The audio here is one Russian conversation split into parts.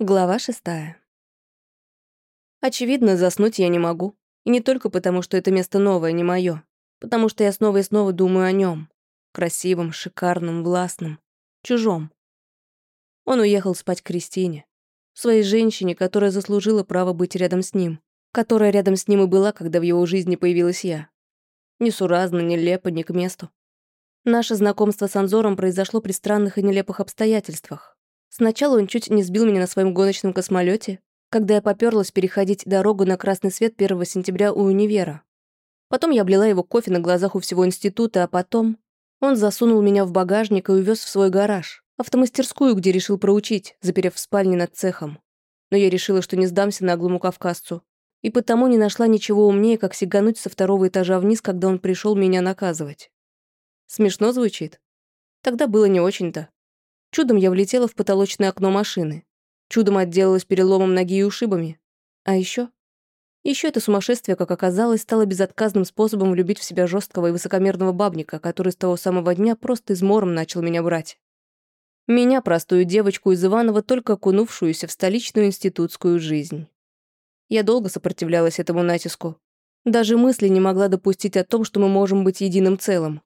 Глава шестая. Очевидно, заснуть я не могу. И не только потому, что это место новое, не мое, Потому что я снова и снова думаю о нем, Красивом, шикарном, властном, чужом. Он уехал спать к Кристине. Своей женщине, которая заслужила право быть рядом с ним. Которая рядом с ним и была, когда в его жизни появилась я. Несуразно, нелепо, не к месту. Наше знакомство с Анзором произошло при странных и нелепых обстоятельствах. Сначала он чуть не сбил меня на своем гоночном космолете, когда я попёрлась переходить дорогу на красный свет 1 сентября у универа. Потом я облила его кофе на глазах у всего института, а потом он засунул меня в багажник и увез в свой гараж, автомастерскую, где решил проучить, заперев в спальне над цехом. Но я решила, что не сдамся наглому кавказцу, и потому не нашла ничего умнее, как сигануть со второго этажа вниз, когда он пришел меня наказывать. Смешно звучит? Тогда было не очень-то. Чудом я влетела в потолочное окно машины. Чудом отделалась переломом ноги и ушибами. А еще, еще это сумасшествие, как оказалось, стало безотказным способом влюбить в себя жесткого и высокомерного бабника, который с того самого дня просто измором начал меня брать. Меня, простую девочку из Иванова, только окунувшуюся в столичную институтскую жизнь. Я долго сопротивлялась этому натиску. Даже мысли не могла допустить о том, что мы можем быть единым целым.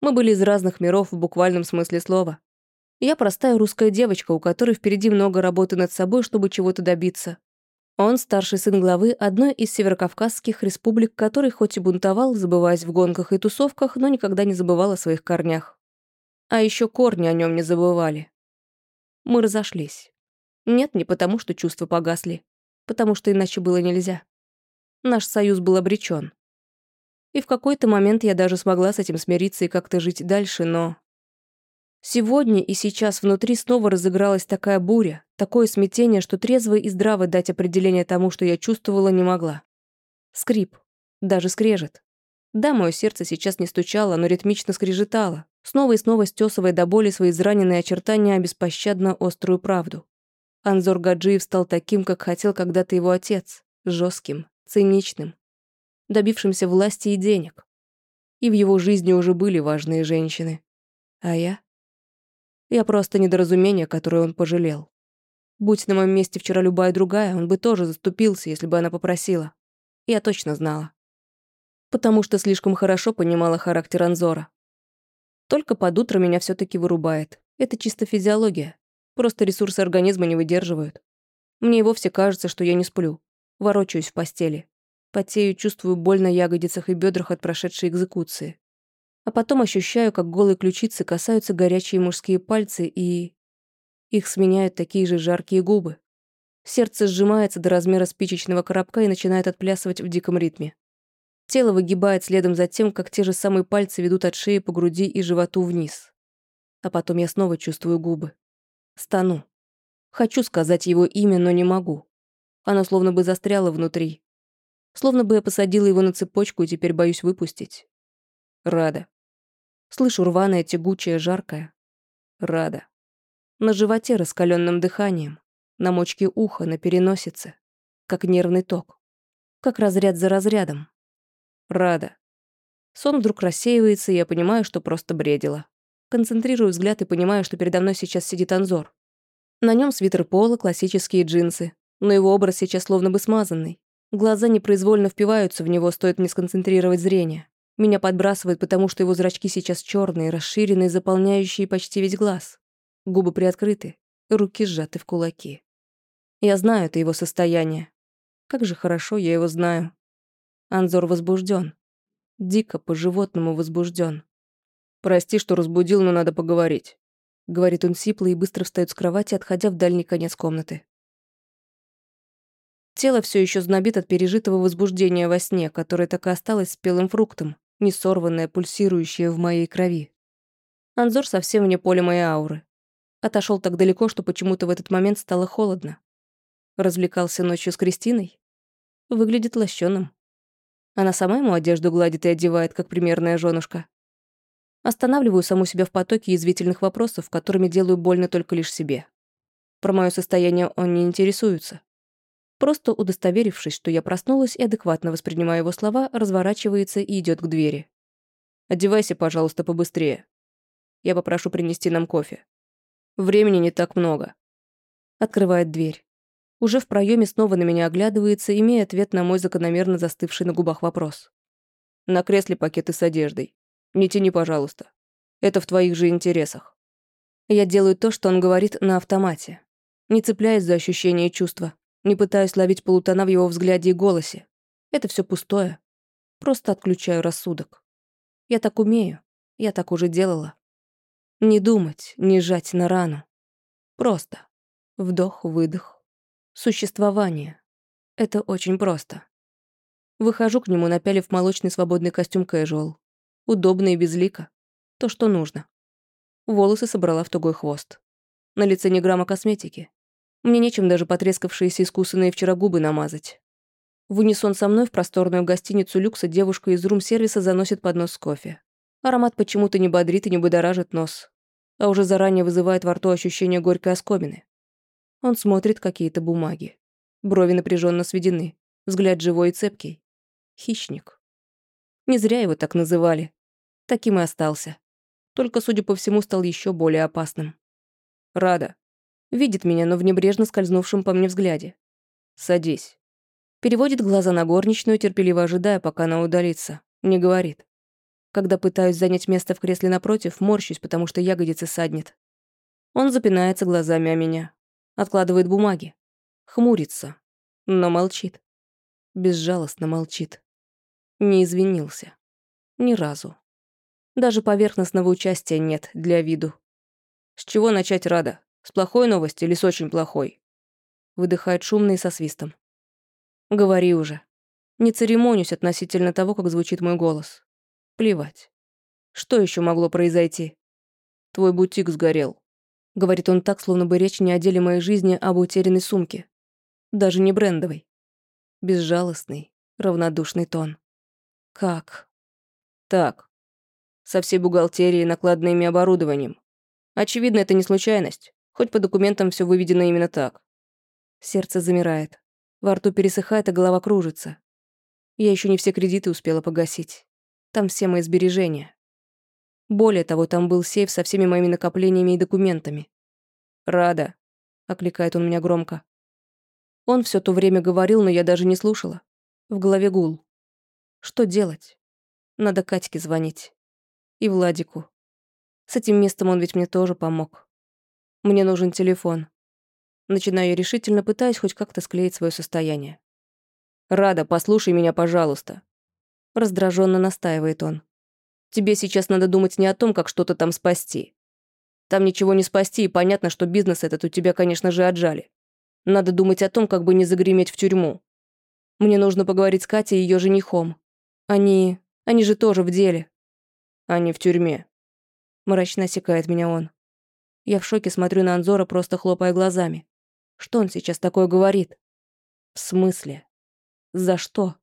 Мы были из разных миров в буквальном смысле слова. Я простая русская девочка, у которой впереди много работы над собой, чтобы чего-то добиться. Он старший сын главы одной из северокавказских республик, который хоть и бунтовал, забываясь в гонках и тусовках, но никогда не забывал о своих корнях. А еще корни о нем не забывали. Мы разошлись. Нет, не потому, что чувства погасли. Потому что иначе было нельзя. Наш союз был обречен. И в какой-то момент я даже смогла с этим смириться и как-то жить дальше, но... Сегодня и сейчас внутри снова разыгралась такая буря, такое смятение, что трезво и здраво дать определение тому, что я чувствовала, не могла. Скрип. Даже скрежет. Да, мое сердце сейчас не стучало, но ритмично скрежетало, снова и снова стесывая до боли свои израненные очертания, а беспощадно острую правду. Анзор Гаджиев стал таким, как хотел когда-то его отец, жестким, циничным, добившимся власти и денег. И в его жизни уже были важные женщины. А я? Я просто недоразумение, которое он пожалел. Будь на моем месте вчера любая другая, он бы тоже заступился, если бы она попросила. Я точно знала. Потому что слишком хорошо понимала характер Анзора. Только под утро меня все таки вырубает. Это чисто физиология. Просто ресурсы организма не выдерживают. Мне и вовсе кажется, что я не сплю. Ворочаюсь в постели. Потею, чувствую боль на ягодицах и бедрах от прошедшей экзекуции. А потом ощущаю, как голые ключицы касаются горячие мужские пальцы, и... Их сменяют такие же жаркие губы. Сердце сжимается до размера спичечного коробка и начинает отплясывать в диком ритме. Тело выгибает следом за тем, как те же самые пальцы ведут от шеи по груди и животу вниз. А потом я снова чувствую губы. Стану. Хочу сказать его имя, но не могу. Оно словно бы застряло внутри. Словно бы я посадила его на цепочку и теперь боюсь выпустить. Рада. Слышу рваное, тягучее, жаркое. Рада. На животе раскаленным дыханием, на мочке уха, на переносице. Как нервный ток. Как разряд за разрядом. Рада. Сон вдруг рассеивается, и я понимаю, что просто бредила. Концентрирую взгляд и понимаю, что передо мной сейчас сидит Анзор. На нем свитер пола, классические джинсы, но его образ сейчас словно бы смазанный. Глаза непроизвольно впиваются в него, стоит мне сконцентрировать зрение. Меня подбрасывает, потому что его зрачки сейчас черные, расширенные, заполняющие почти весь глаз. Губы приоткрыты, руки сжаты в кулаки. Я знаю это его состояние. Как же хорошо я его знаю. Анзор возбужден, Дико по-животному возбужден. «Прости, что разбудил, но надо поговорить», — говорит он сипло и быстро встает с кровати, отходя в дальний конец комнаты. Тело все еще знобит от пережитого возбуждения во сне, которое так и осталось спелым фруктом, не сорванная, пульсирующая в моей крови. Анзор совсем вне поля моей ауры. Отошел так далеко, что почему-то в этот момент стало холодно. Развлекался ночью с Кристиной? Выглядит лощеным. Она сама ему одежду гладит и одевает, как примерная женушка. Останавливаю саму себя в потоке язвительных вопросов, которыми делаю больно только лишь себе. Про мое состояние он не интересуется. Просто удостоверившись, что я проснулась и адекватно воспринимаю его слова, разворачивается и идет к двери. «Одевайся, пожалуйста, побыстрее. Я попрошу принести нам кофе. Времени не так много». Открывает дверь. Уже в проеме снова на меня оглядывается, имея ответ на мой закономерно застывший на губах вопрос. На кресле пакеты с одеждой. Не тяни, пожалуйста. Это в твоих же интересах. Я делаю то, что он говорит на автомате. Не цепляясь за ощущения и чувства. Не пытаюсь ловить полутона в его взгляде и голосе. Это все пустое. Просто отключаю рассудок. Я так умею. Я так уже делала. Не думать, не жать на рану. Просто. Вдох-выдох. Существование. Это очень просто. Выхожу к нему, напялив молочный свободный костюм casual. Удобно и безлико. То, что нужно. Волосы собрала в тугой хвост. На лице ни грамма косметики. Мне нечем даже потрескавшиеся искусанные вчера губы намазать. В унисон со мной в просторную гостиницу люкса девушка из рум-сервиса заносит поднос с кофе. Аромат почему-то не бодрит и не будоражит нос, а уже заранее вызывает во рту ощущение горькой оскомины. Он смотрит какие-то бумаги. Брови напряженно сведены, взгляд живой и цепкий. Хищник. Не зря его так называли. Таким и остался. Только, судя по всему, стал еще более опасным. Рада. Видит меня, но в небрежно скользнувшем по мне взгляде. Садись. Переводит глаза на горничную, терпеливо ожидая, пока она удалится. Не говорит. Когда пытаюсь занять место в кресле напротив, морщусь, потому что ягодицы саднет. Он запинается глазами о меня. Откладывает бумаги. Хмурится. Но молчит. Безжалостно молчит. Не извинился. Ни разу. Даже поверхностного участия нет для виду. С чего начать рада? С плохой новости или с очень плохой? Выдыхает шумно и со свистом. Говори уже. Не церемонюсь относительно того, как звучит мой голос. Плевать. Что еще могло произойти? Твой бутик сгорел. Говорит он так, словно бы речь не о деле моей жизни, а об утерянной сумке. Даже не брендовой. Безжалостный, равнодушный тон. Как? Так. Со всей бухгалтерией и оборудованием. Очевидно, это не случайность. Хоть по документам все выведено именно так. Сердце замирает. Во рту пересыхает, а голова кружится. Я еще не все кредиты успела погасить. Там все мои сбережения. Более того, там был сейф со всеми моими накоплениями и документами. «Рада», — окликает он меня громко. Он все то время говорил, но я даже не слушала. В голове гул. Что делать? Надо Катьке звонить. И Владику. С этим местом он ведь мне тоже помог. Мне нужен телефон. Начинаю решительно, пытаясь хоть как-то склеить свое состояние. «Рада, послушай меня, пожалуйста». Раздраженно настаивает он. «Тебе сейчас надо думать не о том, как что-то там спасти. Там ничего не спасти, и понятно, что бизнес этот у тебя, конечно же, отжали. Надо думать о том, как бы не загреметь в тюрьму. Мне нужно поговорить с Катей и ее женихом. Они... они же тоже в деле». «Они в тюрьме». Мрачно осекает меня он. Я в шоке смотрю на Анзора, просто хлопая глазами. Что он сейчас такое говорит? В смысле? За что?